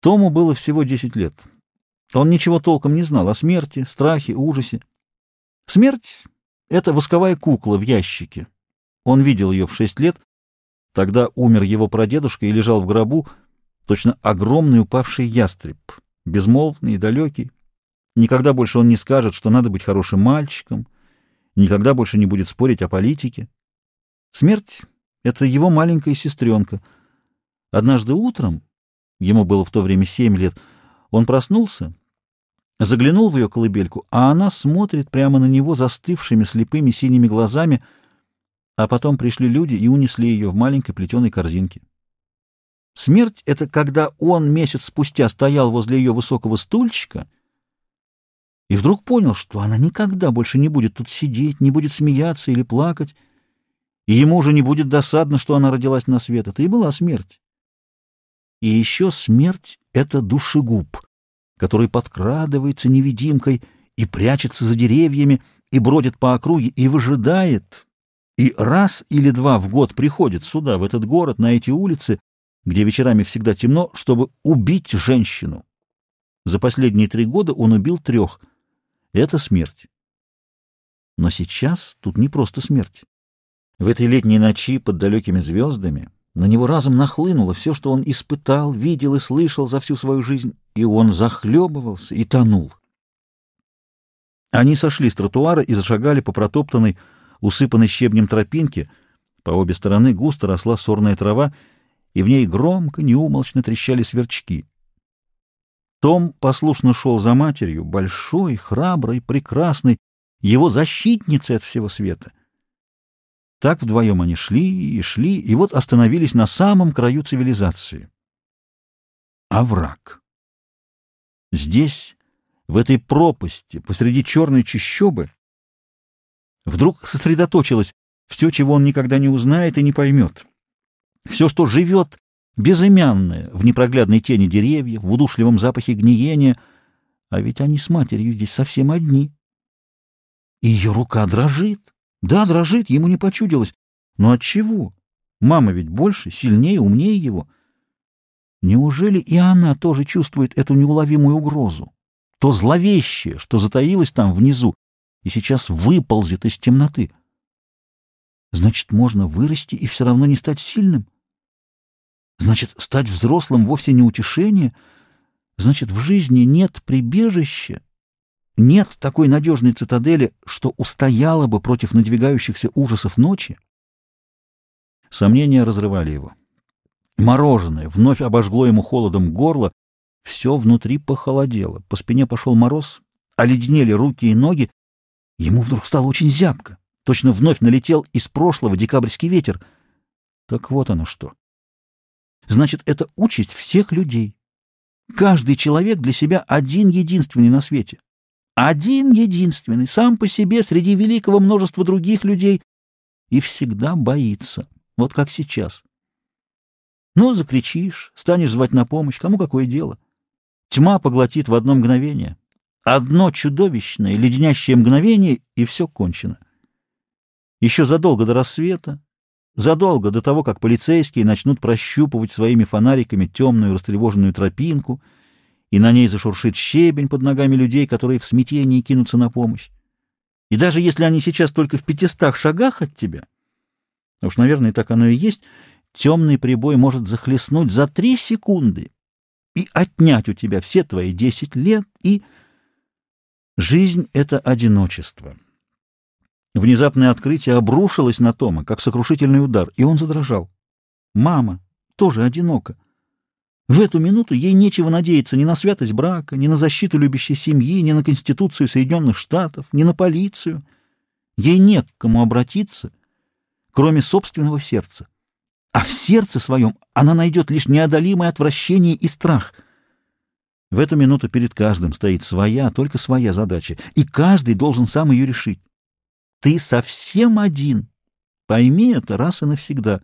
Тому было всего 10 лет. Он ничего толком не знал о смерти, страхе, ужасе. Смерть — это восковая кукла в ящике. Он видел ее в шесть лет. Тогда умер его прадедушка и лежал в гробу, точно огромный упавший ястреб, безмолвный и далекий. Никогда больше он не скажет, что надо быть хорошим мальчиком, никогда больше не будет спорить о политике. Смерть — это его маленькая сестренка. Однажды утром, ему было в то время семь лет, он проснулся, заглянул в ее колыбельку, а она смотрит прямо на него застывшими слепыми синими глазами, а потом пришли люди и унесли ее в маленькой плетеной корзинке. Смерть — это когда он месяц спустя стоял возле ее высокого стульчика и вдруг понял, что она никогда больше не будет тут сидеть, не будет смеяться или плакать, и ему уже не будет досадно, что она родилась на свет. Это и была смерть. И еще смерть — это душегуб, который подкрадывается невидимкой и прячется за деревьями, и бродит по округе, и выжидает, и раз или два в год приходит сюда, в этот город, на эти улицы, где вечерами всегда темно, чтобы убить женщину. За последние три года он убил трех. Это смерть. Но сейчас тут не просто смерть. В этой летней ночи под далекими звездами на него разом нахлынуло все, что он испытал, видел и слышал за всю свою жизнь, и он захлебывался и тонул. Они сошли с тротуара и зашагали по протоптанной, усыпанной щебнем тропинке. По обе стороны густо росла сорная трава, и в ней громко, неумолчно трещали сверчки. Том послушно шел за матерью, большой, храброй, прекрасной, его защитницей от всего света. Так вдвоем они шли и шли, и вот остановились на самом краю цивилизации. Овраг. Здесь, в этой пропасти, посреди черной чащобы, вдруг сосредоточилось все, чего он никогда не узнает и не поймет. Все, что живет, безымянное, в непроглядной тени деревьев, в удушливом запахе гниения, а ведь они с матерью здесь совсем одни. И ее рука дрожит. Да, дрожит, ему не почудилось. Но от чего? Мама ведь больше, сильнее, умнее его. Неужели и она тоже чувствует эту неуловимую угрозу? То зловещее, что затаилось там внизу, и сейчас выползет из темноты. Значит, можно вырасти и все равно не стать сильным? Значит, стать взрослым вовсе не утешение? Значит, в жизни нет прибежища, нет такой надежной цитадели, что устояла бы против надвигающихся ужасов ночи? Сомнения разрывали его. Мороженое вновь обожгло ему холодом горло, все внутри похолодело, по спине пошел мороз, оледенели руки и ноги. Ему вдруг стало очень зябко, точно вновь налетел из прошлого декабрьский ветер. Так вот оно что. Значит, это участь всех людей. Каждый человек для себя один единственный на свете. Один единственный, сам по себе, среди великого множества других людей, и всегда боится, вот как сейчас. Ну, закричишь, станешь звать на помощь, кому какое дело? Тьма поглотит в одно мгновение. Одно чудовищное, леденящее мгновение, и все кончено. Еще задолго до рассвета, задолго до того, как полицейские начнут прощупывать своими фонариками темную растревоженную тропинку — и на ней зашуршит щебень под ногами людей, которые в смятении кинутся на помощь. И даже если они сейчас только в пятистах шагах от тебя, а уж, наверное, так оно и есть, темный прибой может захлестнуть за три секунды и отнять у тебя все твои десять лет, и... Жизнь — это одиночество. Внезапное открытие обрушилось на Тома, как сокрушительный удар, и он задрожал. Мама тоже одинока. В эту минуту ей нечего надеяться ни на святость брака, ни на защиту любящей семьи, ни на Конституцию Соединенных Штатов, ни на полицию. Ей не к кому обратиться, кроме собственного сердца. А в сердце своем она найдет лишь неодолимое отвращение и страх. В эту минуту перед каждым стоит своя, только своя задача, и каждый должен сам ее решить. Ты совсем один. Пойми это раз и навсегда.